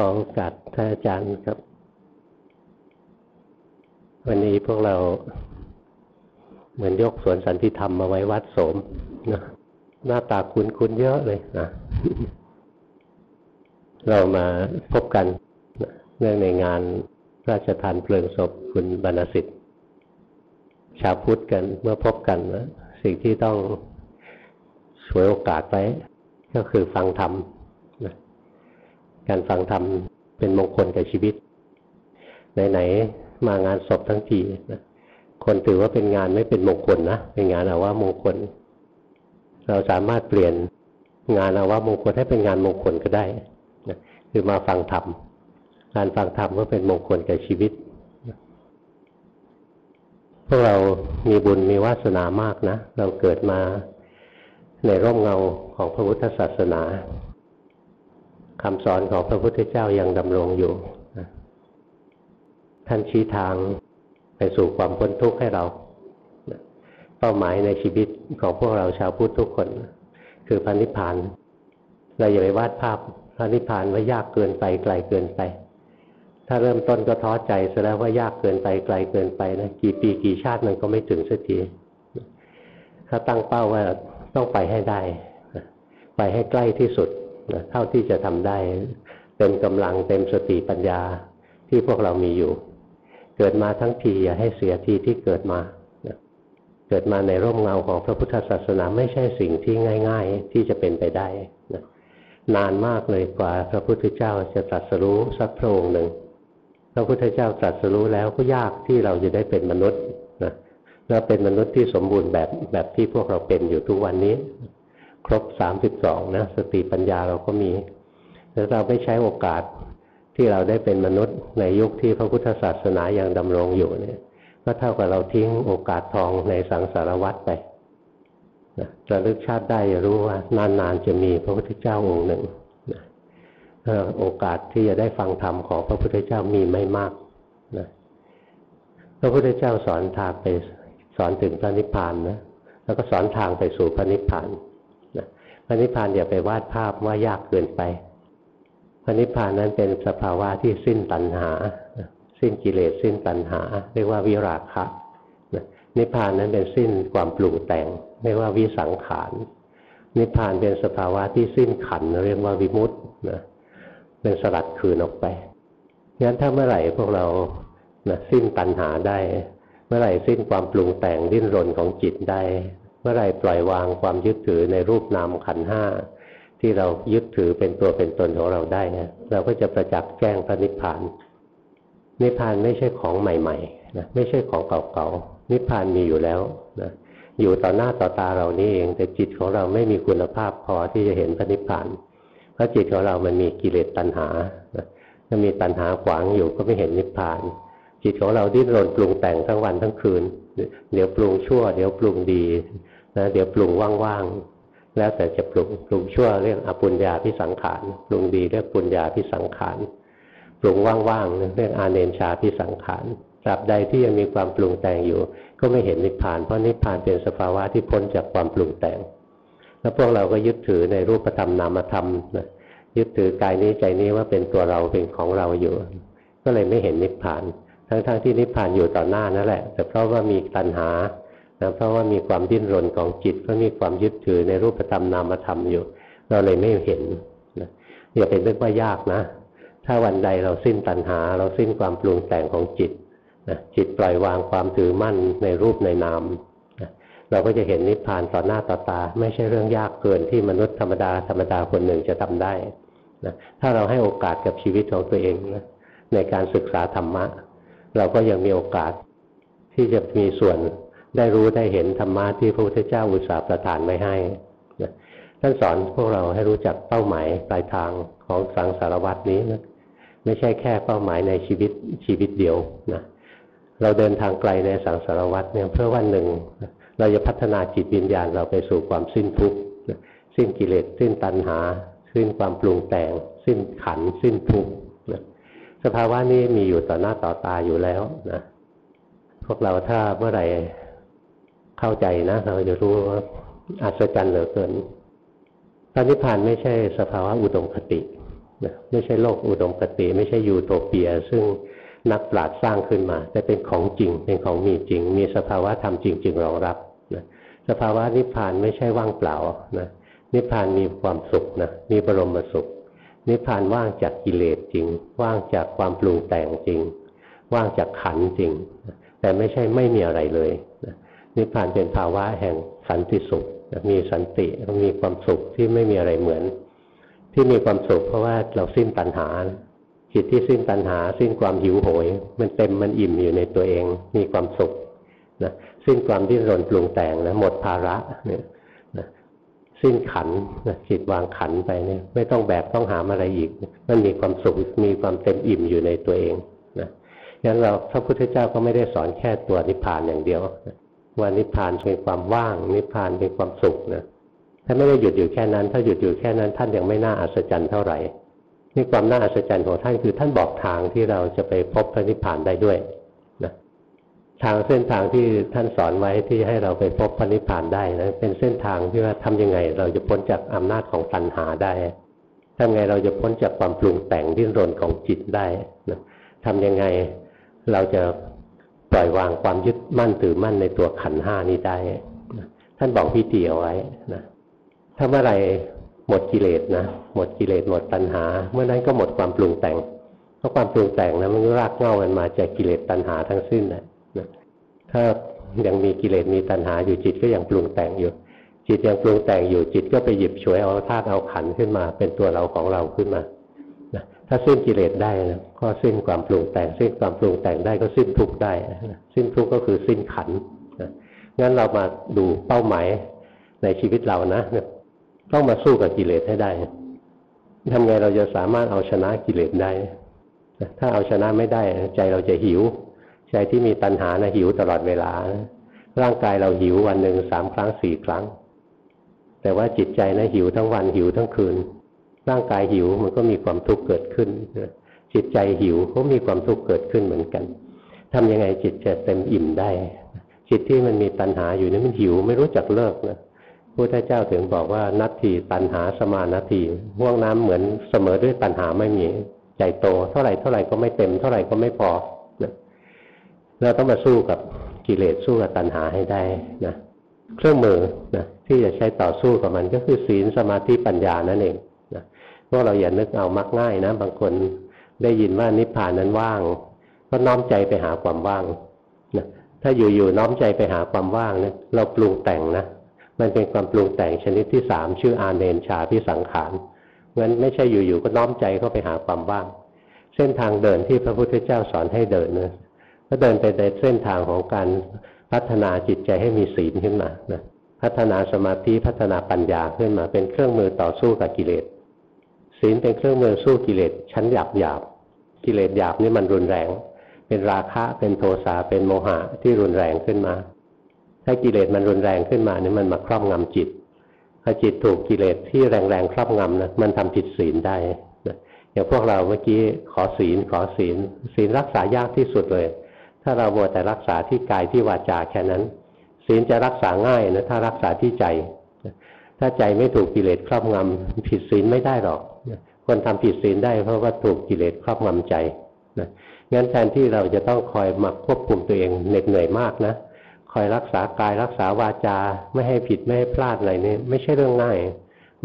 ขอโอกาสท่านอาจารย์ครับ วันนี้พวกเราเหมือนยกสวนสันติธรรมมาไว้วัดโสมนะหน้าตาคุ้นๆเยอะเลยนะเรามาพบกันเรื่องในงานราชทานเพลิงศพคุณบรรณสิทธิ์ ชาวพุทธกันเมื่อพบกันนะสิ่งที่ต้องสวยโอกาสไว้ก็คือฟังธรรม การฟังธรรมเป็นมงคลกับชีวิต ไหนๆมางานศพทั้งทีนะคนถือว่าเป็นงานไม่เป็นมงคลนะเป็นงานอาว่ามงคล เราสามารถเปลี่ยนงานอาว่ามงคลให้เป็นงานมงคลก็ได้นะคือมาฟังธรรมการฟังธรรมก็เป็นมงคลกับชีวิตพวกเรามีบุญมีวาสนามากนะ เราเกิดมาในร่มเงาของพระพุทธศาสนา คำสอนของพระพุทธเจ้ายังดำรงอยู่ท่านชี้ทางไปสู่ความพ้นทุกข์ให้เรา เป้าหมายในชีวิตของพวกเราชาวพุทธทุกคน คือพันิพาน เราอย่าไปวาดภาพพันิพานว่ายากเกินไปไกลเกินไป ถ้าเริ่มต้นก็ท้อใจซะแล้วว่ายากเกินไปไกลเกินไปนะกี่ปีกี่ชาติมันก็ไม่ถึงสักทีถ้าตั้งเป้าว่าต้องไปให้ได้ ไปให้ใกล้ที่สุด เท่าที่จะทำได้ เต็มกำลังเต็มสติปัญญาที่พวกเรามีอยู่ เกิดมาทั้งทีอย่าให้เสียทีที่เกิดมาเกิดมาในร่มเงาของพระพุทธศาสนาไม่ใช่สิ่งที่ง่าย ๆ ที่จะเป็นไปได้นะนานมากเลยกว่าพระพุทธเจ้าจะตรัสรู้สักพระองค์หนึ่ง พระพุทธเจ้าตรัสรู้แล้วก็ยากที่เราจะได้เป็นมนุษย์นะเราเป็นมนุษย์ที่สมบูรณ์แบบแบบที่พวกเราเป็นอยู่ทุกวันนี้ ครบสามสิบสองนะสติปัญญาเราก็มีแต่เราไม่ใช้โอกาสที่เราได้เป็นมนุษย์ในยุคที่พระพุทธศาสนายังดำรงอยู่เนี่ยก็เท่ากับเราทิ้งโอกาสทองในสังสารวัฏไปนะระลึกชาติได้รู้ว่านานๆจะมีพระพุทธเจ้าองค์หนึ่งนะโอกาสที่จะได้ฟังธรรมของพระพุทธเจ้ามีไม่มากนะพระพุทธเจ้าสอนทางไปสอนถึงพระนิพพานนะแล้วก็สอนทางไปสู่พระนิพพานนะ พระนิพพานอย่าไปวาดภาพว่ายากเกินไปพระนิพพานนั้นเป็นสภาวะที่สิ้นตัณหา สิ้นกิเลสสิ้นตัณหา เรียกว่าวิราคะนิพพานนั้นเป็นสิ้นความปรุงแต่งเรียกว่าวิสังขารนิพพานเป็นสภาวะที่สิ้นขันเรียกว่าวิมุตต์นะเป็นสลัดคืนออกไปงั้นถ้าเมื่อไหร่พวกเรานะสิ้นตัณหาได้ เมื่อไหร่สิ้นความปรุงแต่งดิ้นรนของจิตได้ มื่อไรปล่อยวางความยึดถือในรูปนามขันห้าที่เรายึดถือเป็นตัวเป็นตนของเราได้นะเราก็จะประจักษ์แจ้งพระนิพพาน นิพพานไม่ใช่ของใหม่ๆนะไม่ใช่ของเก่าๆนิพพานมีอยู่แล้วนะอยู่ต่อหน้าต่อตาเรานี่เอง แต่จิตของเราไม่มีคุณภาพพอที่จะเห็นพระนิพพานเพราะจิตของเรามันมีกิเลสตัณหาถ้ามีตัณหาขวางอยู่ก็ไม่เห็นนิพพาน จิตของเราดิ้นรนปรุงแต่งทั้งวันทั้งคืน เดี๋ยวปรุงชั่ว เดี๋ยวปรุงดี นะเดี๋ยวปรุงว่างๆแล้วแต่จะปรุงปรุงชั่วเรียกอปุญญาพิสังขารปรุงดีเรียกปุญญาพิสังขารปรุงว่างๆเรียกอาเนนชาพิสังขารตราบใดที่ยังมีความปรุงแต่งอยู่ ก็ไม่เห็นนิพพาน เพราะนิพพานเป็นสภาวะที่พ้นจากความปรุงแต่ง แล้วพวกเราก็ยึดถือในรูปธรรมนามธรรมนะยึดถือกายนี้ใจนี้ว่าเป็นตัวเราเป็นของเราอยู่ ก็เลยไม่เห็นนิพพาน ทั้งๆทที่นิพพานอยู่ต่อหน้านั่นแหละ แต่เพราะว่ามีตัณหา นะเพราะว่ามีความดิ้นรนของจิตเพราะมีความยึดถือในรูปธรรมนามธรรมอยู่ เราเลยไม่เห็นนะอย่าเป็นเรื่องว่ายากนะ ถ้าวันใดเราสิ้นตัณหา เราสิ้นความปรุงแต่งของจิตนะจิตปล่อยวางความถือมั่นในรูปในนามนะเราก็จะเห็นนิพพานต่อหน้าต่อตา ไม่ใช่เรื่องยากเกินที่มนุษย์ธรรมดาธรรมดาคนหนึ่งจะทำได้นะถ้าเราให้โอกาสกับชีวิตของตัวเองนะในการศึกษาธรรมะ เราก็ยังมีโอกาสที่จะมีส่วน ได้รู้ได้เห็นธรรมะที่พระพุทธเจ้าอุตส่าห์ประทานไว้ให้ท่านสอนพวกเราให้รู้จักเป้าหมายปลายทางของสังสารวัตนี้นะไม่ใช่แค่เป้าหมายในชีวิตชีวิตเดียวนะเราเดินทางไกลในสังสารวัตเนี่ยเพื่อวันหนึ่ง เราจะพัฒนาจิตวิญญาณเราไปสู่ความสิ้นทุกข์สิ้นกิเลสสิ้นตัณหา สิ้นความปรุงแต่ง สิ้นขันสิ้นทุกข์สภาวะนี้มีอยู่ต่อหน้าต่อตาอยู่แล้วนะพวกเราถ้าเมื่อไหร่ เข้าใจนะ เราจะรู้ว่าอัศจรรย์เหลือเกินพระนิพพานไม่ใช่สภาวะอุดมคติไม่ใช่โลกอุดมคติ ไม่ใช่ยูโทเปีย ซึ่งนักปราชญ์สร้างขึ้นมา แต่เป็นของจริง เป็นของมีจริง มีสภาวะธรรมจริง ๆ รองรับนะสภาวะนิพพานไม่ใช่ว่างเปล่านะนิพพานมีความสุขนะมีบรมสุข นิพพานว่างจากกิเลสจริง ว่างจากความปรุงแต่งจริง ว่างจากขันจริง แต่ไม่ใช่ไม่มีอะไรเลย นิพพานเป็นภาวะแห่งสันติสุข มีสันติมีความสุขที่ไม่มีอะไรเหมือน ที่มีความสุขเพราะว่าเราสิ้นตัณหาจิตที่สิ้นตัณหา สิ้นความหิวโหย มันเต็มมันอิ่มอยู่ในตัวเอง มีความสุขนะสิ้นความดิ้นรนปรุงแต่งนะหมดภาระเนี่ยนะสิ้นขันนะจิตวางขันไปเนี่ยไม่ต้องแบกต้องหามอะไรอีก มันมีความสุขมีความเต็มอิ่มอยู่ในตัวเองนะงั้นเราพระพุทธเจ้าก็ไม่ได้สอนแค่ตัวนิพพานอย่างเดียว ว่านิพพานเป็นความว่าง นิพพานเป็นความสุขนะถ้าไม่ได้หยุดอยู่แค่นั้น ถ้าหยุดอยู่แค่นั้น ท่านยังไม่น่าอัศจรรย์เท่าไหร่นี่ความน่าอัศจรรย์ของท่านคือท่านบอกทางที่เราจะไปพบพระนิพพานได้ด้วยนะทางเส้นทางที่ท่านสอนไว้ที่ให้เราไปพบพระนิพพานได้นะเป็นเส้นทางที่ว่าทำยังไง เราจะพ้นจากอำนาจของตัณหาได้ทำไงเราจะพ้นจากความปรุงแต่งดิ้นรนของจิตได้นะทำยังไงเราจะ ปล่อยวางความยึดมั่นถือมั่นในตัวขันห้านี้ได้ ท่านบอกพิธีเอาไว้นะถ้าเมื่อไรหมดกิเลสนะหมดกิเลสหมดตัณหา เมื่อนั้นก็หมดความปรุงแต่งเพราะความปรุงแต่งนะมันรากเง้ามันมาจากกิเลสตัณหาทั้งสิ้นนะถ้ายังมีกิเลสมีตัณหาอยู่จิตก็ยังปรุงแต่งอยู่ จิตยังปรุงแต่งอยู่จิตก็ไปหยิบฉวยเอาธาตุเอาขันขึ้นมา เป็นตัวเราของเราขึ้นมา ถ้าสิ้นกิเลสได้นะก็สิ้นความปรุงแต่งสิ้นความปรุงแต่งได้ก็สิ้นทุกข์ได้ สิ้นทุกข์ก็คือสิ้นขันนะงั้นเรามาดูเป้าหมายในชีวิตเรานะต้องมาสู้กับกิเลสให้ได้ทำไงเราจะสามารถเอาชนะกิเลสได้ ถ้าเอาชนะไม่ได้ ใจเราจะหิว ใจที่มีตัณหานะหิวตลอดเวลา ร่างกายเราหิววันหนึ่งสามครั้งสี่ครั้ง แต่ว่าจิตใจนะหิวทั้งวันหิวทั้งคืน ร่างกายหิวมันก็มีความทุกข์เกิดขึ้นจิตใจหิวก็มีความทุกข์เกิดขึ้นเหมือนกันทำยังไงจิตจะเต็มอิ่มได้ จิตที่มันมีตัณหาอยู่นี่มันหิวไม่รู้จักเลิกนะพุทธเจ้าถึงบอกว่านัตถีตัณหาสมานาทีห่วงน้ำเหมือนเสมอด้วยตัณหาไม่มีใจโต เท่าไหร่เท่าไหร่ก็ไม่เต็ม เท่าไหร่ก็ไม่พอนะเราต้องมาสู้กับกิเลสสู้กับตัณหาให้ได้นะเครื่องมือนะที่จะใช้ต่อสู้กับมันก็คือศีลสมาธิปัญญานั่นเอง พวกเราอย่านึกเอามักง่ายนะ บางคนได้ยินว่านิพพานนั้นว่าง ก็น้อมใจไปหาความว่างนะถ้าอยู่ๆน้อมใจไปหาความว่างเนะเราปรุงแต่งนะมันเป็นความปรุงแต่งชนิดที่สามชื่ออาเนนชาพิสังขารงั้นไม่ใช่อยู่ๆก็น้อมใจเข้าไปหาความว่าง เส้นทางเดินที่พระพุทธเจ้าสอนให้เดินนะก็เดินไปในเส้นทางของการพัฒนาจิตใจให้มีศีลขึ้นมานะพัฒนาสมาธิพัฒนาปัญญาขึ้นมาเป็นเครื่องมือต่อสู้กับกิเลส ศีลเป็นเครื่องมือสู้กิเลสชั้นหยาบหยาบกิเลสหยาบนี่มันรุนแรง เป็นราคะเป็นโทสะเป็นโมหะที่รุนแรงขึ้นมา ถ้ากิเลสมันรุนแรงขึ้นมานี่มันมาครอบงำจิตถ้าจิตถูกกิเลสที่แรงๆครอบงำนะมันทำผิดศีลได้อย่างพวกเราเมื่อกี้ขอศีลขอศีล ศีลรักษายากที่สุดเลย ถ้าเราโมแต่รักษาที่กายที่วาจาแค่นั้น ศีลจะรักษาง่ายนะถ้ารักษาที่ใจ ถ้าใจไม่ถูกกิเลสครอบงำผิดศีลไม่ได้หรอกคนทำผิดศีลได้เพราะว่าถูกกิเลสครอบงำใจนะงั้นแทนที่เราจะต้องคอยมาควบคุมตัวเองเหน็ดเหนื่อยมากนะคอยรักษากายรักษาวาจาไม่ให้ผิดไม่ให้พลาดอะไรนี่ไม่ใช่เรื่องง่าย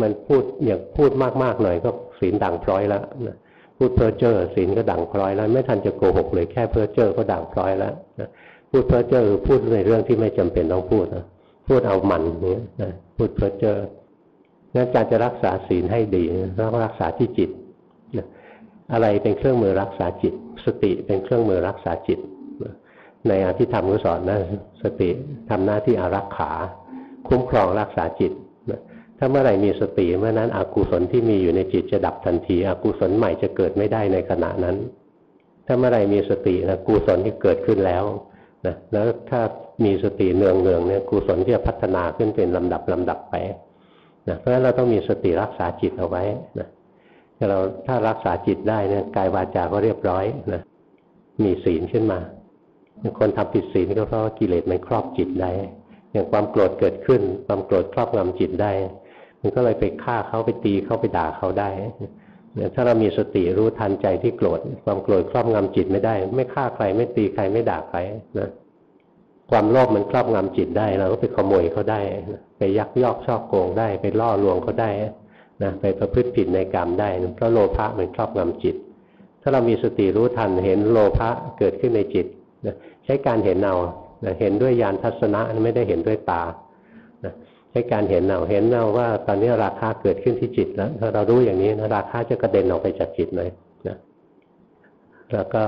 มันพูดอย่างพูดมากๆหน่อยก็ศีลดังพร้อยแล้วนะพูดเพ้อเจ้อศีลก็ดังพร้อยแล้ว ไม่ทันจะโกหกเลยแค่เพ้อเจ้อก็ดังพร้อยแล้วนะพูดเพ้อเจ้อพูดในเรื่องที่ไม่จำเป็นต้องพูดนะพูดเอามันเนี่ย พูดเพ้อเจ้องั้นการจะรักษาศีลให้ดีต้องรักษาที่จิต อะไรเป็นเครื่องมือรักษาจิต สติเป็นเครื่องมือรักษาจิต ในอธิธรรมก็สอนนะสติทำหน้าที่อารักขา คุ้มครองรักษาจิตถ้าเมื่อไหร่มีสติเมื่อนั้นอกุศลที่มีอยู่ในจิตจะดับทันทีอกุศลใหม่จะเกิดไม่ได้ในขณะนั้น ถ้าเมื่อไหร่มีสตินะกุศลที่เกิดขึ้นแล้ว นะแล้วถ้ามีสติเนืองเนืองเนี่ยกุศลที่จะพัฒนาขึ้นเป็นลำดับลำดับไปนะเพราะฉะนั้นเราต้องมีสติรักษาจิตเอาไว้นะเราถ้ารักษาจิตได้เนี่ยกายวาจาก็เรียบร้อยนะมีศีลขึ้นมา คนทำผิดศีลก็เพราะกิเลสมันครอบจิตได้ อย่างความโกรธเกิดขึ้น ความโกรธครอบงำจิตได้ มันก็เลยไปฆ่าเขาไปตีเขาไปด่าเขาได้ ถ้าเรามีสติรู้ทันใจที่โกรธความโกรธครอบงำจิตไม่ได้ ไม่ฆ่าใครไม่ตีใครไม่ด่าใครนะความโลภมันครอบงำจิตได้เราก็ไปขโมยเขาได้ไปยักยอกชอบโกงได้ ไปล่อลวงเขาได้นะไปประพฤติผิดในกรรมได้เพราะโลภะมันครอบงำจิต ถ้าเรามีสติรู้ทันเห็นโลภะเกิดขึ้นในจิตนะใช้การเห็นเอานะเห็นด้วยญาณทัศนะไม่ได้เห็นด้วยตา ใช้การเห็นเอาเห็นเอาว่า ตอนนี้ราคาเกิดขึ้นที่จิตแล้วถ้าเรารู้อย่างนี้นะราคาจะกระเด็นออกไปจากจิตเลยนะแล้วก็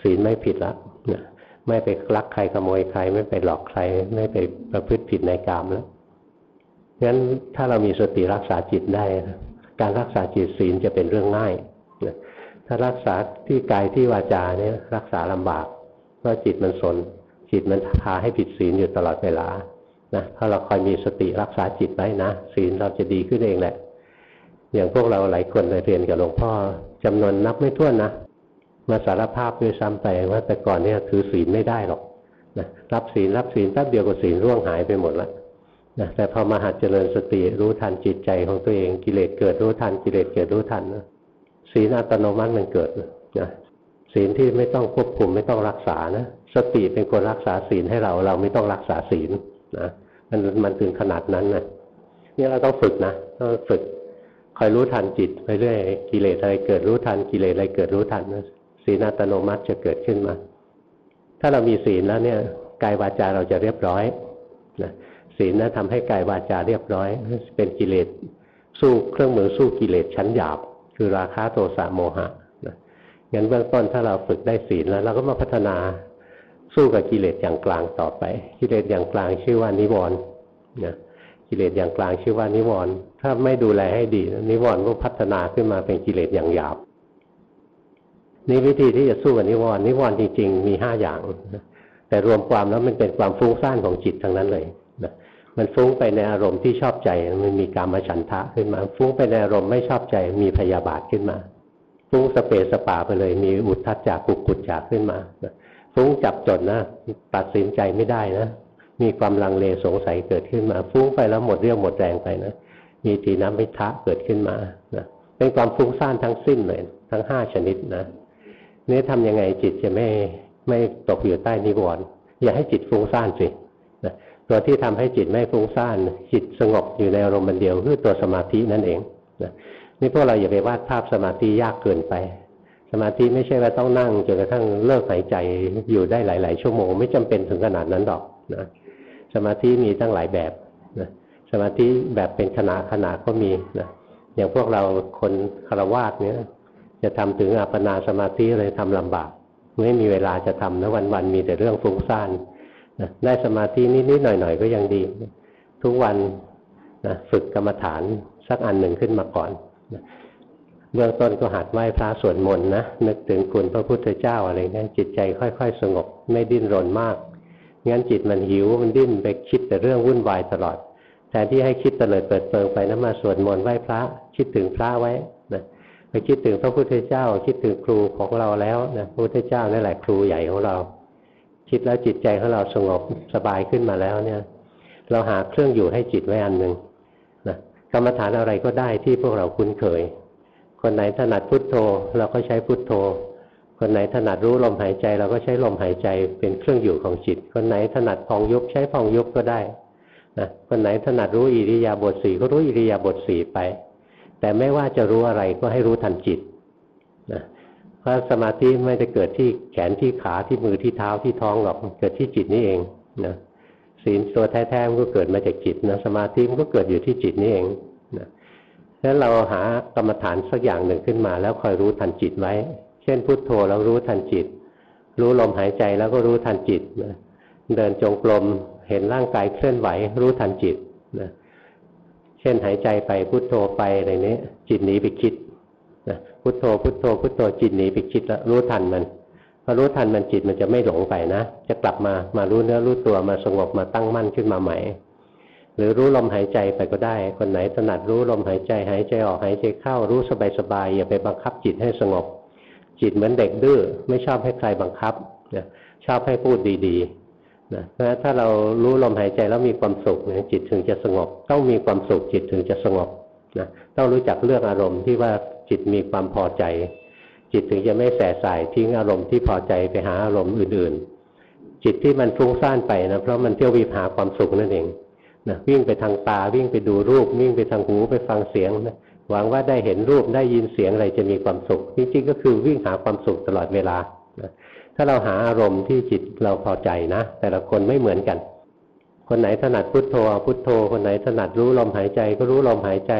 ศีลไม่ผิดละนะไม่ไปลักใครขโมยใคร ไม่ไปหลอกใคร ไม่ไปประพฤติผิดในกามแล้วงั้นถ้าเรามีสติรักษาจิตได้ การรักษาจิตศีลจะเป็นเรื่องง่ายถ้ารักษาที่กายที่วาจาเนี่ยรักษาลำบากเพราะจิตมันสน จิตมันพาให้ผิดศีลอยู่ตลอดเวลา นะถ้าเราคอยมีสติรักษาจิตไว้นะศีลเราจะดีขึ้นเองแหละ อย่างพวกเราหลายคนเรียนกับหลวงพ่อจำนวนนับไม่ถ้วนนะมาสารภาพด้วยซ้ำไปว่าแต่ก่อนเนี่ยถือศีลไม่ได้หรอกนะรับศีลรับศีลแป๊บเดียวก็ศีลร่วงหายไปหมดแล้วนะแต่พอมาหัดเจริญสติรู้ทันจิตใจของตัวเองกิเลสเกิดรู้ทันกิเลสเกิดรู้ทันนะศีลอัตโนมัติมันเกิดนะศีลที่ไม่ต้องควบคุมไม่ต้องรักษานะสติเป็นคนรักษาศีลให้เราเราไม่ต้องรักษาศีลนะ มันมันถึงขนาดนั้นนะนี่เราต้องฝึกนะต้องฝึกคอยรู้ทันจิตไปเรื่อยกิเลสอะไรเกิดรู้ทันกิเลสอะไรเกิดรู้ทันนะศีลอัตโนมัติจะเกิดขึ้นมา ถ้าเรามีศีลแล้วเนี่ยกายวาจาเราจะเรียบร้อยนะศีลนะทำให้กายวาจาเรียบร้อย เป็นกิเลสสู้เครื่องมือสู้กิเลสชั้นหยาบ คือราคะโทสะโมหะนะงั้นเบื้องต้นถ้าเราฝึกได้ศีลแล้ว เราก็มาพัฒนา สู้กับกิเลสอย่างกลางต่อไป กิเลสอย่างกลางชื่อว่านิวรณ์นะกิเลสอย่างกลางชื่อว่านิวรณ์ถ้าไม่ดูแลให้ดีนิวรณ์ก็พัฒนาขึ้นมาเป็นกิเลสอย่างหยาบนี่วิธีที่จะสู้กับนิวรณ์นิวรณ์จริงๆมีห้าอย่างนะแต่รวมความแล้วมันเป็นความฟุ้งซ่านของจิตทั้งนั้นเลยนะมันฟุ้งไปในอารมณ์ที่ชอบใจมันมีการมาฉันทะขึ้นมา ฟุ้งไปในอารมณ์ไม่ชอบใจมีพยาบาทขึ้นมา ฟุ้งสเปสปาไปเลยมีอุทธัจจากุกุจจากขึ้นมานะ ฟุ้งจับจดนะตัดสินใจไม่ได้นะมีความลังเลสงสัยเกิดขึ้นมา ฟุ้งไปแล้วหมดเรี่ยวหมดแรงไปนะมีทีน้ำมิทะเกิดขึ้นมานะเป็นความฟุ้งซ่านทั้งสิ้นเลย ทั้งห้าชนิดนะนี่ทำยังไงจิตจะไม่ไม่ตกอยู่ใต้นิวรณ์อย่าให้จิตฟุ้งซ่านสินะตัวที่ทำให้จิตไม่ฟุ้งซ่านจิตสงบอยู่ในอารมณ์เดียวคือตัวสมาธินั่นเองนะนี่พวกเราอย่าไปวาดภาพสมาธิยากเกินไป สมาธิไม่ใช่ว่าต้องนั่งจนกระทั่งเลิกหายใจอยู่ได้หลาย ๆ ชั่วโมง ไม่จำเป็นถึงขนาดนั้นหรอกนะสมาธิมีตั้งหลายแบบนะสมาธิแบบเป็นขณะขณะก็มีนะอย่างพวกเราคนคารวาสเนี้ยจะทำถึงอัปปนาสมาธิเลยทำลำบาก ไม่มีเวลาจะทำนะวันๆมีแต่เรื่องฟุ้งซ่านนะได้สมาธินิดๆหน่อย ๆ ก็ยังดี ทุกวันนะฝึกกรรมฐานสักอันหนึ่งขึ้นมาก่อนนะ เบื้องต้นก็หัดไหว้พระสวดมนต์นะนึกถึงคุณพระพุทธเจ้าอะไรเงี้ยจิตใจค่อย ๆ สงบไม่ดิ้นรนมากงั้นจิตมันหิวมันดิ้นไปคิดแต่เรื่องวุ่นวายตลอดแทนที่ให้คิดเตลิดเปิดเปิงไปนะมาสวดมนต์ไหว้พระคิดถึงพระไว้นะไปคิดถึงพระพุทธเจ้า คิดถึงครูของเราแล้วนะพระพุทธเจ้านั่นแหละครูใหญ่ของเรา คิดแล้วจิตใจของเราสงบสบายขึ้นมาแล้วเนี่ย เราหาเครื่องอยู่ให้จิตไว้อันหนึ่งนะกรรมฐานอะไรก็ได้ที่พวกเราคุ้นเคย คนไหนถนัดพุทโธเราก็ใช้พุทโธ คนไหนถนัดรู้ลมหายใจ เราก็ใช้ลมหายใจเป็นเครื่องอยู่ของจิต คนไหนถนัดพองยุบใช้พองยุบก็ได้นะคนไหนถนัดรู้อิริยาบถสี่ก็รู้อิริยาบถสี่ไป แต่ไม่ว่าจะรู้อะไรก็ให้รู้ทันจิตนะเพราะสมาธิไม่ได้เกิดที่แขนที่ขาที่มือที่เท้าที่ท้องหรอกเกิดที่จิตนี่เองนะศีลตัวแท้ๆมันก็เกิดมาจากจิตนะสมาธิมันก็เกิดอยู่ที่จิตนี่เอง นะฉะนั้นเราหากรรมฐานสักอย่างหนึ่งขึ้นมา แล้วคอยรู้ทันจิตไว้ เช่นพุทโธแล้วรู้ทันจิต รู้ลมหายใจแล้วก็รู้ทันจิตนะเดินจงกรมเห็นร่างกายเคลื่อนไหว รู้ทันจิตนะเช่นหายใจไปพุทโธไปอะไรนี้จิตหนีไปคิดนะพุทโธพุทโธพุทโธจิตหนีไปคิดแล้วรู้ทันมันพอรู้ทันมันจิตมันจะไม่หลงไปนะ จะกลับมามารู้เนื้อรู้ตัวมาสงบมาตั้งมั่นขึ้นมาใหม่ หรือรู้ลมหายใจไปก็ได้ คนไหนถนัดรู้ลมหายใจหายใจออกหายใจเข้ารู้สบายๆอย่าไปบังคับจิตให้สงบ จิตเหมือนเด็กดื้อไม่ชอบให้ใครบังคับชอบให้พูดดีๆนะเพราะถ้าเรารู้ลมหายใจแล้วมีความสุขนจิตถึงจะสงบ ต้องมีความสุขจิตถึงจะสงบนะต้องรู้จักเลือกอารมณ์ที่ว่าจิตมีความพอใจ จิตถึงจะไม่แสสายทิ้งอารมณ์ที่พอใจไปหาอารมณ์อื่นๆ จิตที่มันฟุ้งซ่านไปนะเพราะมันเที่ยววิหาความสุขนั่นเอง นะวิ่งไปทางตาวิ่งไปดูรูป วิ่งไปทางหูไปฟังเสียงนะหวังว่าได้เห็นรูปได้ยินเสียงอะไรจะมีความสุขจริงๆก็คือวิ่งหาความสุขตลอดเวลานะถ้าเราหาอารมณ์ที่จิตเราพอใจนะ แต่ละคนไม่เหมือนกัน คนไหนถนัดพุทโธพุทโธ คนไหนถนัดรู้ลมหายใจก็รู้ลมหายใจ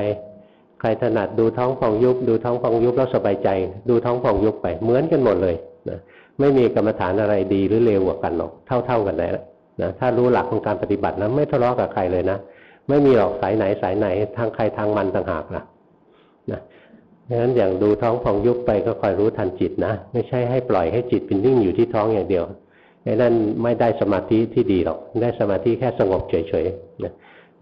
ใครถนัดดูท้องฟองยุบ ดูท้องฟองยุบแล้วสบายใจ ดูท้องฟองยุบไปเหมือนกันหมดเลยนะไม่มีกรรมฐานอะไรดีหรือเลวกว่ากันหรอกเท่า ๆกันเลย นะถ้ารู้หลักของการปฏิบัตินะไม่ทะเลาะกับใครเลยนะไม่มีหรอกสายไหนสายไหน ทางใครทางมันต่างหากนะนะดังนั้นอย่างดูท้องพองยุบไปก็คอยรู้ทันจิตนะไม่ใช่ให้ปล่อยให้จิตเป็นนิ่งอยู่ที่ท้องอย่างเดียวไอ้นั่นไม่ได้สมาธิที่ดีหรอก ได้สมาธิแค่สงบเฉยๆนะ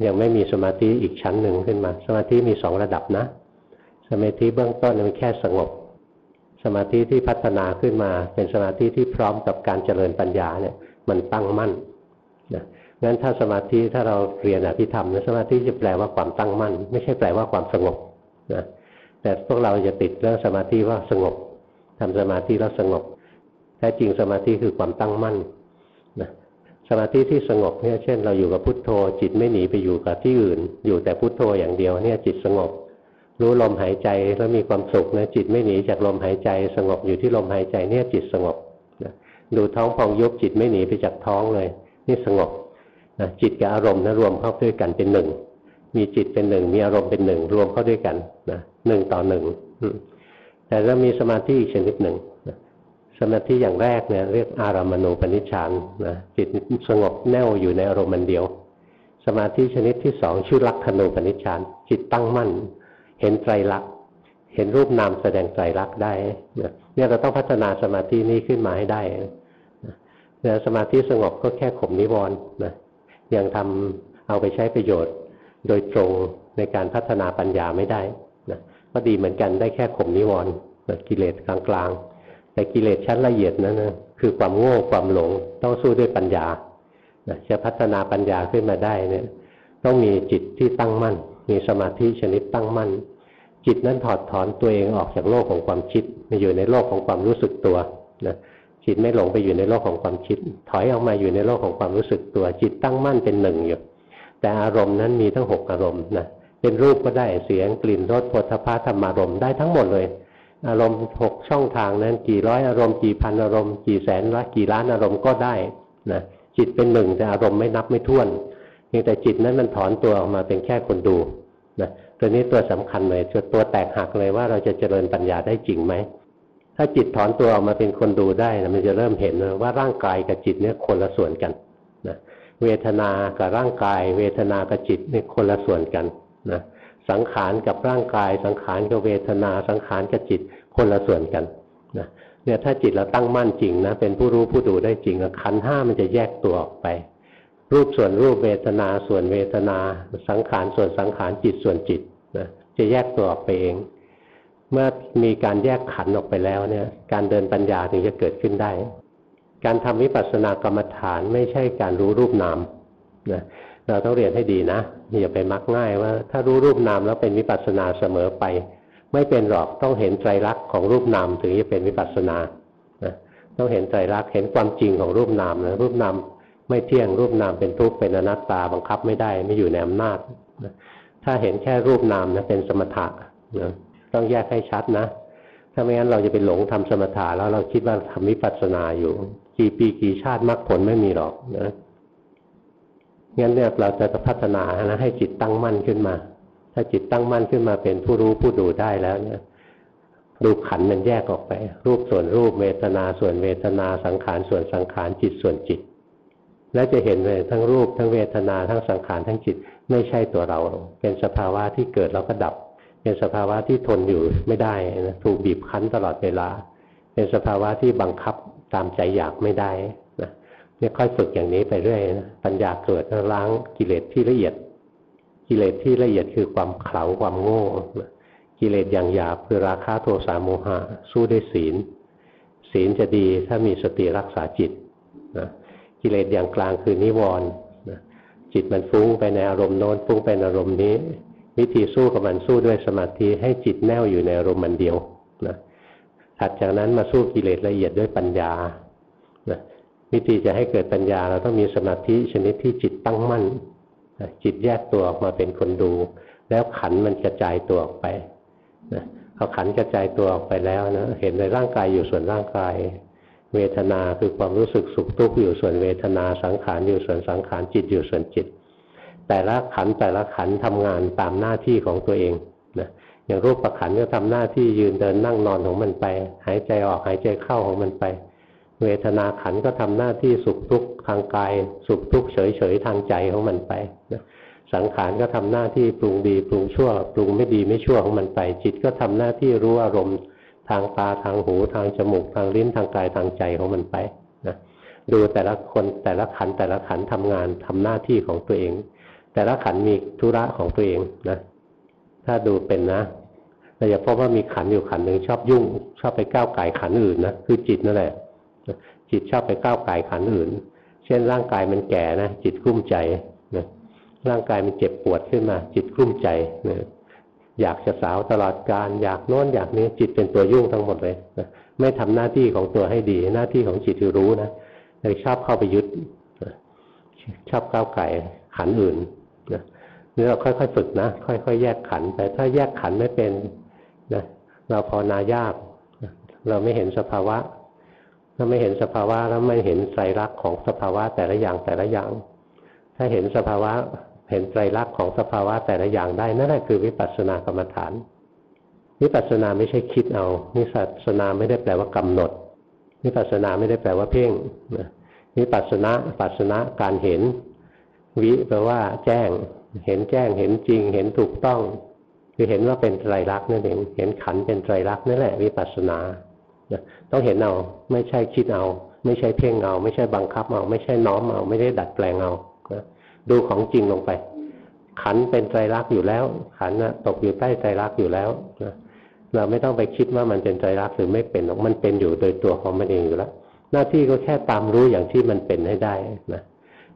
ยังไม่มีสมาธิอีกชั้นหนึ่งขึ้นมา สมาธิมีสองระดับนะ สมาธิเบื้องต้นมันแค่สงบ สมาธิที่พัฒนาขึ้นมา เป็นสมาธิที่พร้อมกับการเจริญปัญญาเนี่ย มันตั้งมั่น นะงั้นถ้าสมาธิถ้าเราเรียนอภิธรรมนะสมาธิจะแปลว่าความตั้งมั่น ไม่ใช่แปลว่าความสงบนะแต่พวกเราจะติดเรื่องสมาธิว่าสงบทำสมาธิแล้วสงบแท้จริงสมาธิคือความตั้งมั่นนะสมาธิที่สงบเนี่ยเช่น เราอยู่กับพุทโธ จิตไม่หนีไปอยู่กับที่อื่น อยู่แต่พุทโธอย่างเดียวเนี่ยจิตสงบ รู้ลมหายใจแล้วมีความสุขนะจิตไม่หนีจากลมหายใจ สงบอยู่ที่ลมหายใจเนี่ยจิตสงบนะดูท้องพองยุบจิตไม่หนีไปจากท้องเลย นี่สงบนะจิตกับอารมณ์นะรวมเข้าด้วยกันเป็นหนึ่งมีจิตเป็นหนึ่งมีอารมณ์เป็นหนึ่งรวมเข้าด้วยกันนะหนึ่งต่อหนึ่งแต่เรามีสมาธิอีกชนิดหนึ่งสมาธิอย่างแรกเนี่ยเรียกอารามณูปนิชฌานนะจิตสงบแน่วอยู่ในอารมณ์มันเดียว สมาธิชนิดที่สองชื่อลักขณูปนิชฌานจิตตั้งมั่น เห็นไตรลักษณ์เห็นรูปนามแสดงไตรลักษณ์ได้เนี่ยเราต้องพัฒนาสมาธินี้ขึ้นมาให้ได้ เนี่ยสมาธิสงบก็แค่ข่มนิวรณ์นะยังทำเอาไปใช้ประโยชน์ โดยตรงในการพัฒนาปัญญาไม่ได้นะก็ดีเหมือนกันได้แค่ข่มนิวรณ์กิเลสกลางๆ แต่กิเลสชั้นละเอียดนั้นนะคือความโง่ความหลงต้องสู้ด้วยปัญญาจะพัฒนาปัญญาขึ้นมาได้เนี่ย ต้องมีจิตที่ตั้งมั่น มีสมาธิชนิดตั้งมั่น จิตนั้นถอดถอนตัวเองออกจากโลกของความคิดมาอยู่ในโลกของความรู้สึกตัวนะ จิตไม่หลงไปอยู่ในโลกของความคิด ถอยออกมาอยู่ในโลกของความรู้สึกตัว จิตตั้งมั่นเป็นหนึ่งอยู่แต่อารมณ์นั้นมีทั้งหกอารมณ์นะเป็นรูปก็ได้เสียงกลิ่นรสโผฏฐะธรรมารมณ์ได้ทั้งหมดเลย อารมณ์หกช่องทางนั้น กี่ร้อยอารมณ์กี่พันอารมณ์กี่แสนละกี่ล้านอารมณ์ก็ได้นะจิตเป็นหนึ่งแต่อารมณ์ไม่นับไม่ถ้วนเพียงแต่จิตนั้นมันถอนตัวออกมาเป็นแค่คนดูนะตัวนี้ตัวสำคัญเลยตัวแตกหักเลยว่าเราจะเจริญปัญญาได้จริงไหม ถ้าจิตถอนตัวออกมาเป็นคนดูได้นะมันจะเริ่มเห็นว่าร่างกายกับจิตเนี่ยคนละส่วนกันนะเวทนากับร่างกาย เวทนากับจิตเนี่ยคนละส่วนกันนะสังขารกับร่างกาย สังขารกับเวทนา สังขารกับจิตคนละส่วนกันนะเนี่ยถ้าจิตเราตั้งมั่นจริงนะเป็นผู้รู้ผู้ดูได้จริงขันห้ามันจะแยกตัวออกไป รูปส่วนรูปเวทนาส่วนเวทนา สังขารส่วนสังขารจิตส่วนจิตนะจะแยกตัวออกไปเอง เมื่อมีการแยกขันออกไปแล้วเนี่ย การเดินปัญญาถึงจะเกิดขึ้นได้ การทำวิปัสสนากรรมฐานไม่ใช่การรู้รูปนามนะเราต้องเรียนให้ดีนะอย่าไปมักง่ายว่าถ้ารู้รูปนามแล้วเป็นวิปัสสนาเสมอไป ไม่เป็นหรอกต้องเห็นไตรลักษณ์ของรูปนามถึงจะเป็นวิปัสสนานะต้องเห็นไตรลักษณ์เห็นความจริงของรูปนามนะรูปนามไม่เที่ยงรูปนามเป็นทุกข์เป็นอนัตตาบังคับไม่ได้ไม่อยู่ในอำนาจนะถ้าเห็นแค่รูปนามนะเป็นสมถะนะ ต้องแยกให้ชัดนะ ถ้าไม่งั้นเราจะไปหลงทำสมถะแล้วเราคิดว่าทำวิปัสสนาอยู่ กี่ปีกี่ชาติมรรคผลไม่มีหรอกนะงั้นเนี่ยเราจะพัฒนานะให้จิตตั้งมั่นขึ้นมา ถ้าจิตตั้งมั่นขึ้นมาเป็นผู้รู้ผู้ดูได้แล้วเนี่ยดูขันมันแยกออกไป รูปส่วนรูปเวทนาส่วนเวทนาสังขารส่วนสังขารจิตส่วนจิต แล้วจะเห็นเลยทั้งรูปทั้งเวทนาทั้งสังขารทั้งจิต ไม่ใช่ตัวเรา เป็นสภาวะที่เกิดแล้วก็ดับ เป็นสภาวะที่ทนอยู่ไม่ได้นะถูกบีบคั้นตลอดเวลา เป็นสภาวะที่บังคับตามใจอยากไม่ได้นะเนี่ยค่อยฝึกอย่างนี้ไปเรื่อยนะปัญญาเกิดล้างกิเลสที่ละเอียด กิเลสที่ละเอียดคือความเข่าความโง่นะกิเลสอย่างหยาบคือราคะโทสะโมหะสู้ด้วยศีล ศีลจะดีถ้ามีสติรักษาจิตนะกิเลสอย่างกลางคือนิวรณ์นะจิตมันฟุ้งไปในอารมณ์โน้นฟุ้งไปในอารมณ์นี้ วิธีสู้กับมันสู้ด้วยสมาธิให้จิตแน่วอยู่ในอารมณ์มันเดียวนะถัดจากนั้นมาสู้กิเลสละเอียดด้วยปัญญานะวิธีจะให้เกิดปัญญาเราต้องมีสมาธิชนิดที่จิตตั้งมั่นนะจิตแยกตัวออกมาเป็นคนดู แล้วขันมันกระจายตัวออกไปนะพอขันกระจายตัวออกไปแล้วนะเห็นในร่างกายอยู่ส่วนร่างกาย เวทนาคือความรู้สึกสุขทุกข์อยู่ส่วนเวทนาสังขารอยู่ส่วนสังขารจิตอยู่ส่วนจิต แต่ละขันแต่ละขันทำงานตามหน้าที่ของตัวเองนะอย่างรูปประขันก็ทำหน้าที่ยืนเดินนั่งนอนของมันไป หายใจออกหายใจเข้าของมันไป เวทนาขันก็ทำหน้าที่สุขทุกข์ทางกาย สุขทุกข์เฉยเฉยทางใจของมันไปนะสังขารก็ทำหน้าที่ปรุงดีปรุงชั่ว ปรุงไม่ดีไม่ชั่วของมันไป จิตก็ทำหน้าที่รู้อารมณ์ทางตาทางหูทางจมูกทางลิ้นทางกายทางใจของมันไปนะดูแต่ละคนแต่ละขันแต่ละขันทำงานทำหน้าที่ของตัวเอง แต่ละขันมีธุระของตัวเองนะ ถ้าดูเป็นนะเราจะพบว่ามีขันอยู่ขันหนึ่งชอบยุ่ง ชอบไปก้าวไก่ขันอื่นนะคือจิตนั่นแหละจิตชอบไปก้าวไก่ขันอื่น เช่นร่างกายมันแก่นะจิตกลุ้มใจนะร่างกายมันเจ็บปวดขึ้นมา จิตกลุ้มใจนะอยากจะสาวตลอดการอยากโน้นอยากนี้จิตเป็นตัวยุ่งทั้งหมดเลยนะไม่ทำหน้าที่ของตัวให้ดี หน้าที่ของจิตคือรู้นะเลยชอบเข้าไปยึดชอบก้าวไก่ขันอื่น นะนี่เราค่อยๆฝึกนะ ค่อยๆแยกขันแต่ถ้าแยกขันไม่เป็นนะเราภาวนายาก เราไม่เห็นสภาวะ ถ้าไม่เห็นสภาวะแล้วไม่เห็นไตรลักษณ์ของสภาวะแต่ละอย่างแต่ละอย่าง ถ้าเห็นสภาวะเห็นไตรลักษณ์ของสภาวะแต่ละอย่างได้นั่นแหละคือวิปัสสนากรรมฐาน วิปัสสนาไม่ใช่คิดเอาวิปัสสนาไม่ได้แปลว่ากำหนดวิปัสสนาไม่ได้แปลว่าเพ่งวิปัสสนาปัสสนาการเห็น วิแปลว่า แจ้ง เห็นแจ้ง เห็นจริง เห็นถูกต้อง คือเห็นว่าเป็นไตรลักษณ์นั่นเองเห็นขันเป็นไตรลักษณ์นั่นแหละวิปัสสนาต้องเห็นเอาไม่ใช่คิดเอา ไม่ใช่เพ่งเอา ไม่ใช่บังคับเอา ไม่ใช่น้อมเอา ไม่ได้ดัดแปลงเอาดูของจริงลงไป ขันเป็นไตรลักษณ์อยู่แล้ว ขันนะตกอยู่ใต้ไตรลักษณ์อยู่แล้วนะเราไม่ต้องไปคิดว่ามันเป็นไตรลักษณ์หรือไม่เป็นมันเป็นอยู่โดยตัวของมันเองอยู่แล้ว หน้าที่ก็แค่ตามรู้อย่างที่มันเป็นให้ได้นะ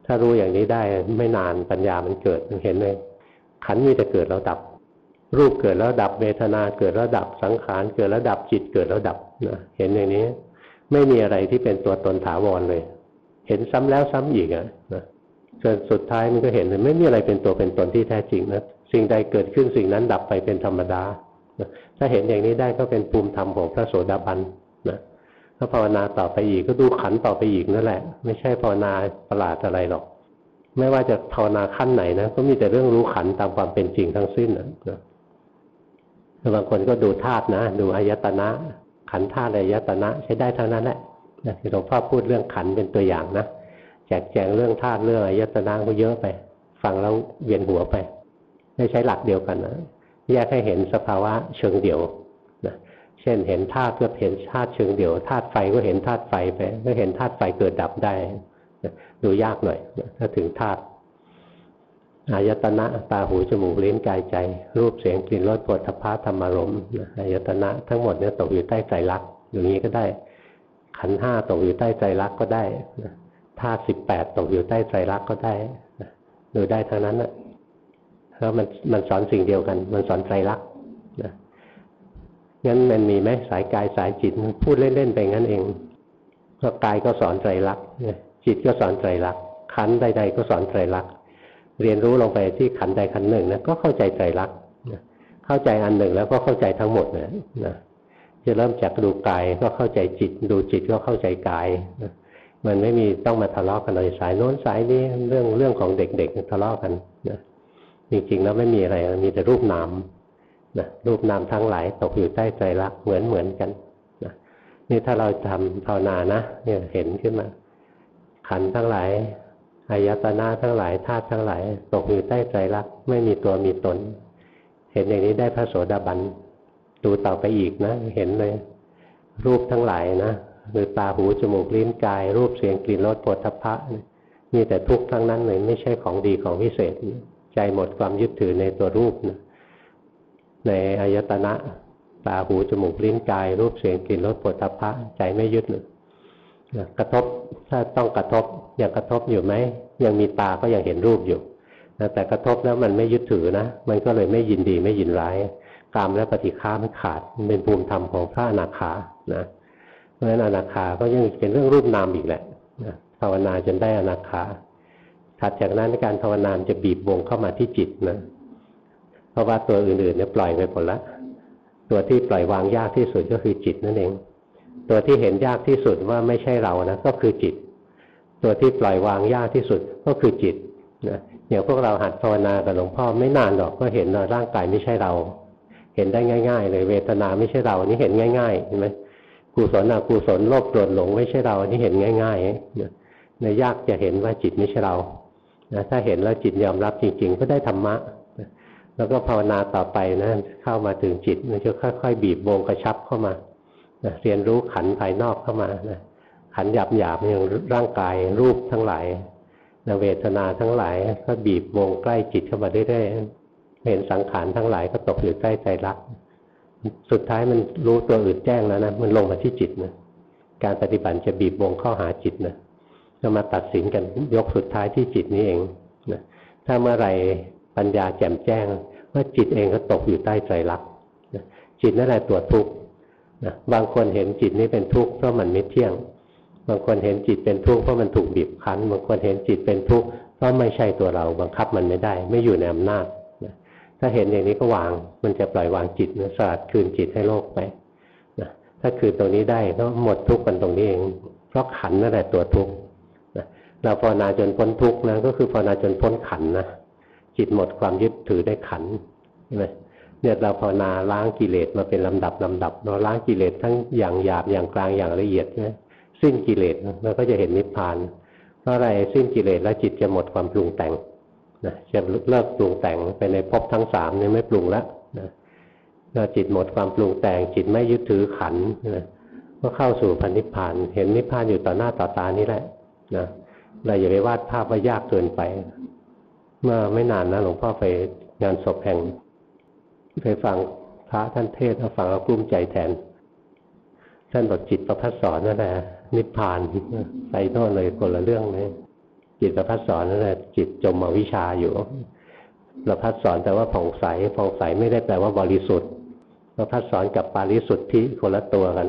ถ้ารู้อย่างนี้ได้ไม่นานปัญญามันเกิดมันเห็นเลยขันมีแต่เกิดแล้วดับ รูปเกิดแล้วดับเวทนาเกิดแล้วดับสังขารเกิดแล้วดับจิตเกิดแล้วดับนะเห็นอย่างนี้ ไม่มีอะไรที่เป็นตัวตนถาวรเลย เห็นซ้ำแล้วซ้ำอีกอะนะจนสุดท้ายมันก็เห็นเลยไม่มีอะไรเป็นตัวเป็นตนที่แท้จริงนะสิ่งใดเกิดขึ้นสิ่งนั้นดับไปเป็นธรรมดาถ้าเห็นอย่างนี้ได้ก็เป็นภูมิธรรมของพระโสดาบัน นะถ้าภาวนาต่อไปอีกก็ดูขันต่อไปอีกนั่นแหละ ไม่ใช่ภาวนาประหลาดอะไรหรอก ไม่ว่าจะภาวนาขั้นไหนนะก็มีแต่เรื่องรู้ขันตามความเป็นจริงทั้งสิ้นนะบางคนก็ดูธาตุนะ ดูอายตนะ ขันธาตุอายตนะใช้ได้เทั้งนั้นแหละที่หลวงพ่อพูดเรื่องขันเป็นตัวอย่างนะแจกแจงเรื่องธาตุเรื่องอายตนะก็เยอะไป ฟังแล้วเวียนหัวไป ไม่ใช้หลักเดียวกันนะแยกให้เห็นสภาวะเชิงเดี่ยว เช่นเห็นธาตุก็เห็นธาตุเชิงเดี่ยวธาตุไฟก็เห็นธาตุไฟไปก็เห็นธาตุไฟเกิดดับได้ดูยากหน่อย ถ้าถึงธาตุอายตนะตาหูจมูกลิ้นกายใจ รูปเสียงกลิ่นรสปวดทพะธรรมารมณ์อายตนะทั้งหมดเนี่ยตกอยู่ใต้ใจรักอย่างนี้ก็ได้ ขันห้าตกอยู่ใต้ใจรักก็ได้ธาตุสิบแปดตกอยู่ใต้ใจรักก็ได้ดูได้ทั้งนั้นนะเพราะมันมันสอนสิ่งเดียวกัน มันสอนใจรัก งั้นมันมีไหมสายกายสายจิตพูดเล่นๆไปงั้นเองก็กายก็สอนใจรักจิตก็สอนใจรักขันใด ๆ ก็สอนใจรักเรียนรู้ลงไปที่ขันใดขันหนึ่งนะก็เข้าใจใจรักเข้าใจอันหนึ่งแล้วก็เข้าใจทั้งหมดนะนะจะเริ่มจากดูกายก็เข้าใจจิต ดูจิตก็เข้าใจกายมันไม่มีต้องมาทะเลาะกันเลยสายโน้นสายนี้เรื่องเรื่องของเด็กๆทะเลาะกันนะจริงๆแล้วไม่มีอะไรมีแต่รูปนาม นะรูปนามทั้งหลายตกอยู่ใต้ใจรักเหมือนเหมือนกันนะนี่ถ้าเราทำภาวนานะเนี่ยเห็นขึ้นมา ขันทั้งหลายอายตนะทั้งหลายธาตุทั้งหลายตกอยู่ใต้ใจรัก ไม่มีตัวมีตน เห็นอย่างนี้ได้พระโสดาบันดูต่อไปอีกนะ เห็นเลย รูปทั้งหลายนะหรือตาหูจมูกลิ้นกาย รูปเสียงกลิ่นรสปวดทพะมีแต่ทุกข์ทั้งนั้นเลยไม่ใช่ของดีของวิเศษ ใจหมดความยึดถือในตัวรูปนะ ในอายตนะตาหูจมูกลิ้นกาย รูปเสียงกลิ่นรสปวดทพะใจไม่ยึดนะกระทบถ้าต้องกระทบยังกระทบอยู่ไหมยังมีตาก็ยังเห็นรูปอยู่นะแต่กระทบแล้วมันไม่ยึดถือนะมันก็เลยไม่ยินดีไม่ยินร้ายกามและปฏิฆาไม่ขาดมันเป็นภูมิธรรมของพระอนาคานะเพราะฉะนั้นอนาคาก็ยังเป็นเรื่องรูปนามอีกแหละนะภาวนาจนได้อนาคาถัดจากนั้นการภาวนาจะบีบวงเข้ามาที่จิตนะ เพราะว่าตัวอื่นๆเนี่ยปล่อยไปหมดแล้วตัวที่ปล่อยวางยากที่สุดก็คือจิตนั่นเอง ตัวที่เห็นยากที่สุดว่าไม่ใช่เรานะก็คือจิต ตัวที่ปล่อยวางยากที่สุดก็คือจิตนะอย่างพวกเราหัดภาวนากับหลวงพ่อไม่นานหรอกก็เห็นว่าร่างกายไม่ใช่เรา เห็นได้ง่าย ๆ เลยเวทนาไม่ใช่เรานี่เห็นง่ายๆเห็นไหมกุศลอกุศลโลภโกรธหลงไม่ใช่เรานี่เห็นง่ายๆในยากจะเห็นว่าจิตไม่ใช่เรานะถ้าเห็นแล้วจิตยอมรับจริง ๆ ก็ได้ธรรมะ แล้วก็ภาวนาต่อไปนะเข้ามาถึงจิต มันจะค่อย ๆ บีบวงกระชับเข้ามานะเรียนรู้ขันภายนอกเข้ามานะขันหยาบหยาบอย่างร่างกายรูปทั้งหลายนะเวทนาทั้งหลายก็บีบวงใกล้จิตเข้ามาเรื่อยๆเห็นสังขารทั้งหลายก็ตกอยู่ใกล้ใจรักสุดท้ายมันรู้ตัวอื่นแจ้งแล้วนะมันลงมาที่จิตนะการปฏิบัติจะบีบวงเข้าหาจิตนะจะมาตัดสินกันยกสุดท้ายที่จิตนี้เองนะถ้าเมื่อไหร่ ปัญญาแจ่มแจ้ง ว่าจิตเองก็ตกอยู่ใต้ใจรักจิตนั่นแหละตัวทุกข์บางคนเห็นจิตนี้เป็นทุกข์เพราะมันไม่เที่ยง บางคนเห็นจิตเป็นทุกข์เพราะมันถูกบีบคั้น บางคนเห็นจิตเป็นทุกข์เพราะไม่ใช่ตัวเราบังคับมันไม่ได้ ไม่อยู่ในอำนาจถ้าเห็นอย่างนี้ก็วางมันจะปล่อยวางจิตนะสลัดคืนจิตให้โลกไปนะถ้าคืนตรงนี้ได้ก็หมดทุกข์กันตรงนี้เอง เพราะขันนั่นแหละตัวทุกข์นะเราภาวนาจนพ้นทุกข์นะก็คือภาวนาจนพ้นขันนะ จิตหมดความยึดถือได้ขันใช่ไหมเนี่ยเราภาวนาล้างกิเลสมาเป็นลำดับลำดับเราล้างกิเลสทั้งอย่างหยาบอย่างกลางอย่างละเอียดใช่ไหมสิ้นกิเลสเราก็จะเห็นนิพพาน เพราะอะไรสิ้นกิเลสแล้วจิตจะหมดความปรุงแต่งนะจะเลิกปรุงแต่งไปในภพทั้งสามเนี่ยไม่ปรุงแล้วนะถ้าจิตหมดความปรุงแต่ง จิตไม่ยึดถือขันนะก็เข้าสู่พันนิพพาน เห็นนิพพานอยู่ต่อหน้าต่อตานี่แหละนะเราอย่าไปวาดภาพว่ายากเกินไป เมื่อไม่นานนะหลวงพ่อไปงานศพแห่งไปฟังพระท่านเทศน์ฟังแล้วกลุ้มใจแทน ท่านบอกจิตประพัสสอนนั่นแหละนิพพานไปโน่นเลยคนละเรื่องเลยจิตประพัสสอนนั่นแหละจิตจมมาวิชาอยู่ประพัสสอนแต่ว่าผ่องใสผ่องใสไม่ได้แปลว่าบริสุทธิ์ประพัสสอนกับปาริสุทธิคนละตัวกัน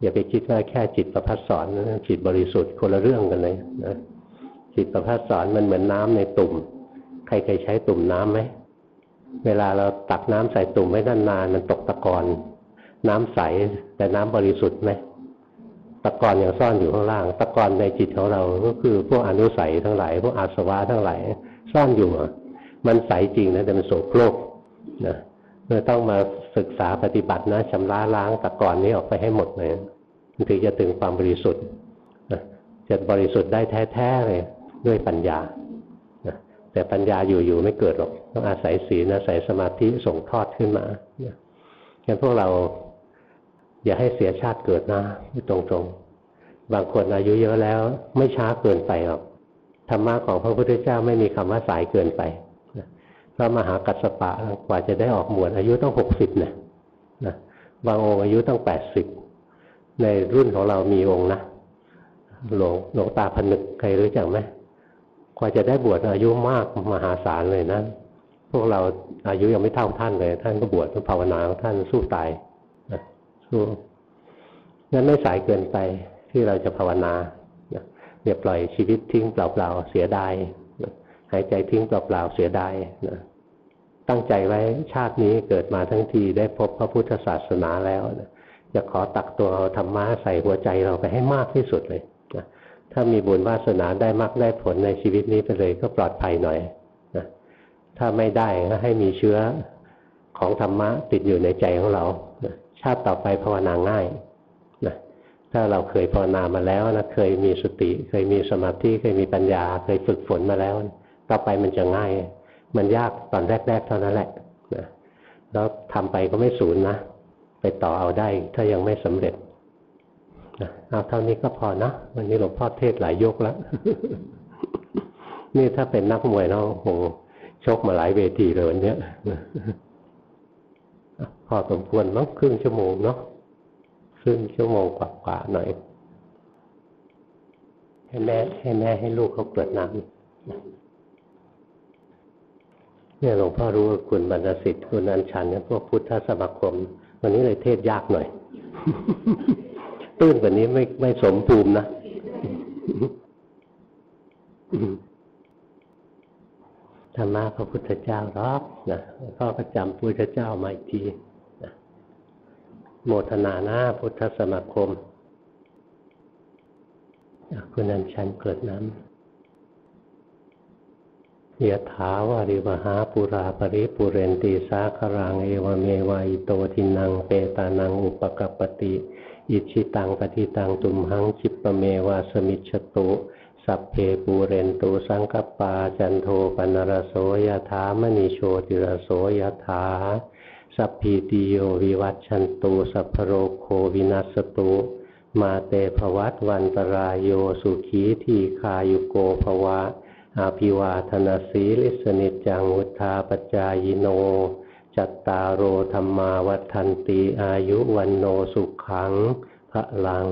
อย่าไปคิดว่าแค่จิตประพัสสอนจิตบริสุทธิ์คนละเรื่องกันเลยนะจิตประพัสสอนมันเหมือนน้ำในตุ่ม ใครเคยใช้ตุ่มน้ํำไหมเวลาเราตักน้ำใส่ตุ่มไว้นานๆมันตกตะกอนน้ำใสแต่น้ำบริสุทธิ์ไหมตะกอนยังซ่อนอยู่ข้างล่าง ตะกอนในจิตของเราก็คือพวกอนุสัยทั้งหลายพวกอาสวะทั้งหลายซ่อนอยู่มันใสจริงนะแต่มันโสโครกนะเราต้องมาศึกษาปฏิบัตินะชำระล้างตะกอนนี้ออกไปให้หมดเลยถึงจะถึงความบริสุทธิ์จะบริสุทธิ์ได้แท้ๆเลยด้วยปัญญา แต่ปัญญาอยู่ๆไม่เกิดหรอกต้องอาศัยศีลอาศัยสมาธิส่งทอดขึ้นมางั้นพวกเราอย่าให้เสียชาติเกิดนะตรงๆ บางคนอายุเยอะแล้ว ไม่ช้าเกินไปหรอกธรรมะของพระพุทธเจ้าไม่มีคำว่าสายเกินไปพระมหากัสสปะกว่าจะได้ออกบวชอายุต้องหกสิบเนี่ยนะบางองค์อายุต้องแปดสิบในรุ่นของเรามีองค์นะหลวงหลวงตาพนึกใครรู้จักไหม กว่าจะได้บวชอายุมากมหาศาลเลยนะ พวกเราอายุยังไม่เท่าท่านเลย ท่านก็บวชภาวนาท่านสู้ตายนะสู้งั้นไม่สายเกินไปที่เราจะภาวนาอย่าปล่อยชีวิตทิ้งเปล่าๆเสียดายหายใจทิ้งเปล่าๆเสียดายนะตั้งใจไว้ชาตินี้เกิดมาทั้งทีได้พบพระพุทธศาสนาแล้วนะจะขอตักตัวเอาธรรมะใส่หัวใจเราไปให้มากที่สุดเลย ถ้ามีบุญวาสนาได้มากได้ผลในชีวิตนี้ไปเลยก็ปลอดภัยหน่อยนะถ้าไม่ได้ก็ให้มีเชื้อของธรรมะติดอยู่ในใจของเรานะชาติต่อไปภาวนาง่ายนะถ้าเราเคยภาวนามาแล้วนะเคยมีสติ เคยมีสมาธิเคยมีปัญญา เคยฝึกฝนมาแล้ว ต่อไปมันจะง่าย มันยากตอนแรก ๆ เท่านั้นแหละนะแล้วทำไปก็ไม่สูญนะไปต่อเอาได้ถ้ายังไม่สำเร็จ เอาเท่านี้ก็พอนะวันนี้หลวงพ่อเทศหลายยกแล้วนี่ถ้าเป็นนักมวยเนาะโหชกมาหลายเวทีเลยวันนี้พอสมควรมั้งครึ่งชั่วโมงเนาะครึ่งชั่วโมงกว่าๆหน่อย ให้แม่ให้แม่ให้ลูกเขาเกิดน้ำเนี่ยหลวงพ่อรู้ว่าคุณบรรณสิทธิ์คุณอัญชันเนี่ยพวกพุทธสมาคม วันนี้เลยเทศยากหน่อย ตื้นกว่านี้ไม่ไม่สมภูมินะธรรมะพระพุทธเจ้ารอบนะพ่อก็จำพุทธเจ้ามาอีกทีนะโมทนาหน้าพุทธสมาคมคุณนันชันเกิดน้ำยะถาวาริวหาปุราปริปุเรนติสาครังเอวเมวายโตทินังเปตานังอุปกปติ อิชิตังปฏิตังตุมหังจิปเมวาสมิชตุ สัพเพปูเรนตุ สังกัปปาจันโทปัณณะระโส ยะถา มะณิ โชติระโส ยะถาสัพพีติโยวิวัชชันตุ สัพพะโรโควินัสสะตุมาเต ภะวัตวันตะราโยสุขีทีฆายุโก ภะวะ อะภิวาทะนะสีลิสสะ นิจจังวุฑฒาปะจายิโน จัตตาโร ธัมมาวัฑฒันติ อายุวัณโณ สุ ขังพระลัง